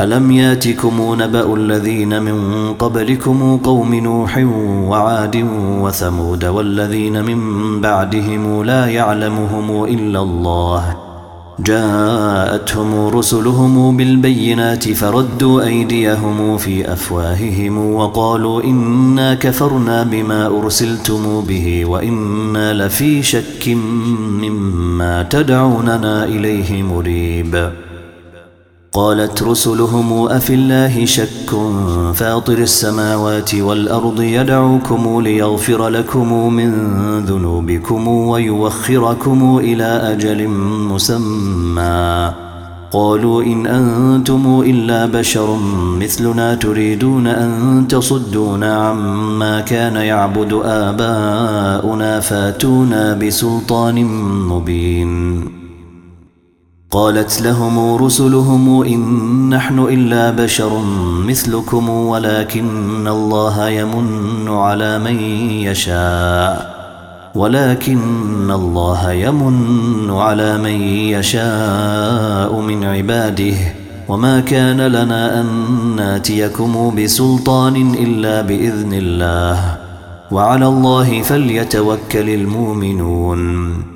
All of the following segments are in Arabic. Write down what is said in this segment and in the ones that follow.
ألم ياتكم نبأ الذين من قبلكم قوم نوح وعاد وثمود والذين من بعدهم لا يعلمهم إلا الله جاءتهم رسلهم بالبينات فردوا أيديهم في أفواههم وقالوا إنا كفرنا بما أرسلتم به وإنا لفي شك مما تدعوننا إليه مريب قالت رسلهم أفي الله شك؟ فاطر السماوات والأرض يدعوكم ليغفر لكم من ذنوبكم ويوخركم إلى أجل مسمى. قالوا إن أنتم إلا بشر مثلنا تريدون أن تصدونا عما كان يعبد آباؤنا فاتونا بسلطان مبين. قالت لهم رسلهم إن نحن إلا بشر مثلكم ولكن الله يمن على من يشاء ولكن الله يمن على من يشاء من عباده وما كان لنا أن ناتيكم بسلطان إلا بإذن الله وعلى الله فليتوكل المؤمنون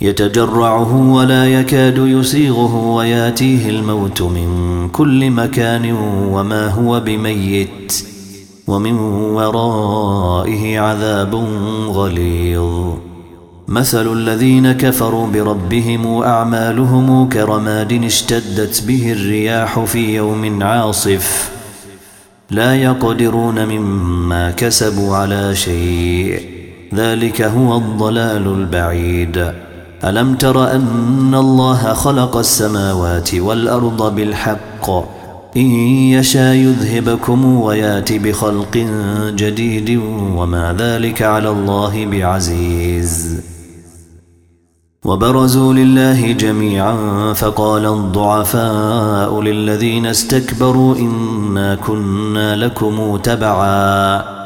يتجرعه ولا يكاد يسيغه وياتيه الموت من كل مكان وما هو بميت ومن ورائه عذاب غليظ. مثل الذين كفروا بربهم أعمالهم كرماد اشتدت به الرياح في يوم عاصف. لا يقدرون مما كسبوا على شيء. ذلك هو الضلال البعيد. ألم تر أن الله خلق السماوات والأرض بالحق؟ إن يشاء يذهبكم ويات بخلق جديد وما ذلك على الله بعزيز. وبرزوا لله جميعا فقال الضعفاء للذين استكبروا إنا كنا لكم تبعا.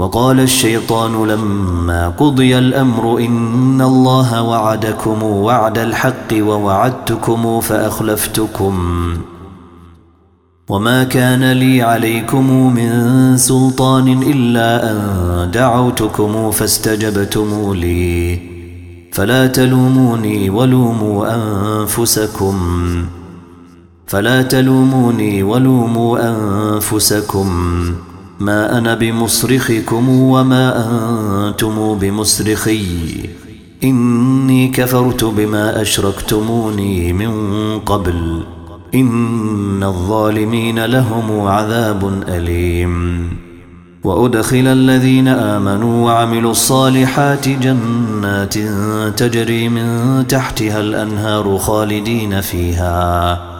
وقال الشيطان لما قضي الأمر إن الله وعدكم وعد الحق ووعدتكم فأخلفتكم وما كان لي عليكم من سلطان إلا أن دعوتكم فاستجبتم لي فلا تلوموني ولوموا أنفسكم فلا تلوموني ولوموا أنفسكم ما أنا بمصرخكم وما أنتم بمصرخي. إني كفرت بما أشركتموني من قبل. إن الظالمين لهم عذاب أليم. وأدخل الذين آمنوا وعملوا الصالحات جنات تجري من تحتها الأنهار خالدين فيها.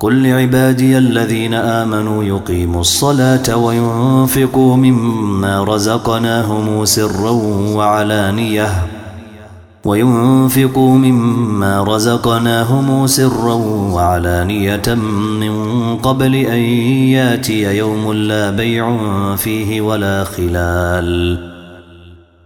قل لعبادي الذين آمنوا يقيموا الصلاة وينفقوا مما رزقناهم سرا وعلانية وينفقوا مما رزقناهم سرا وعلانية من قبل أن ياتي يوم لا بيع فيه ولا خلال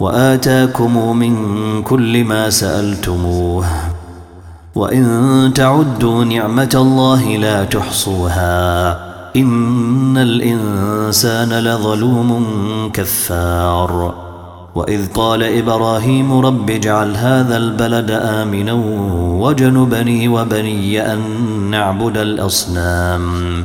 وآتاكم من كل ما سألتموه. وإن تعدوا نعمة الله لا تحصوها. إن الإنسان لظلوم كفار. وإذ قال إبراهيم رب اجعل هذا البلد آمنا وجنبني وبني أن نعبد الأصنام.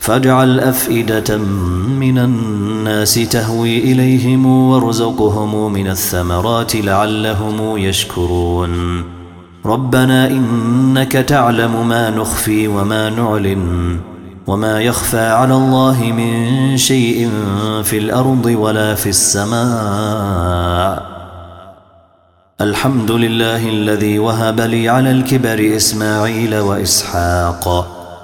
فاجعل أفئدة من الناس تهوي إليهم وارزقهم من الثمرات لعلهم يشكرون. ربنا إنك تعلم ما نخفي وما نعلن وما يخفى على الله من شيء في الأرض ولا في السماء. الحمد لله الذي وهب لي على الكبر إسماعيل وإسحاق.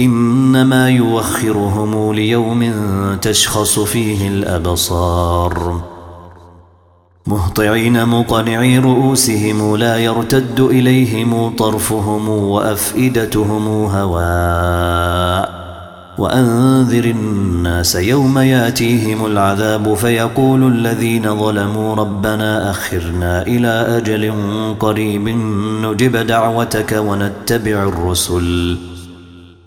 إنما يوخرهم ليوم تشخص فيه الأبصار. مهطعين مقنعي رؤوسهم لا يرتد إليهم طرفهم وأفئدتهم هواء. وأنذر الناس يوم يأتيهم العذاب فيقول الذين ظلموا ربنا أخرنا إلى أجل قريب نجب دعوتك ونتبع الرسل.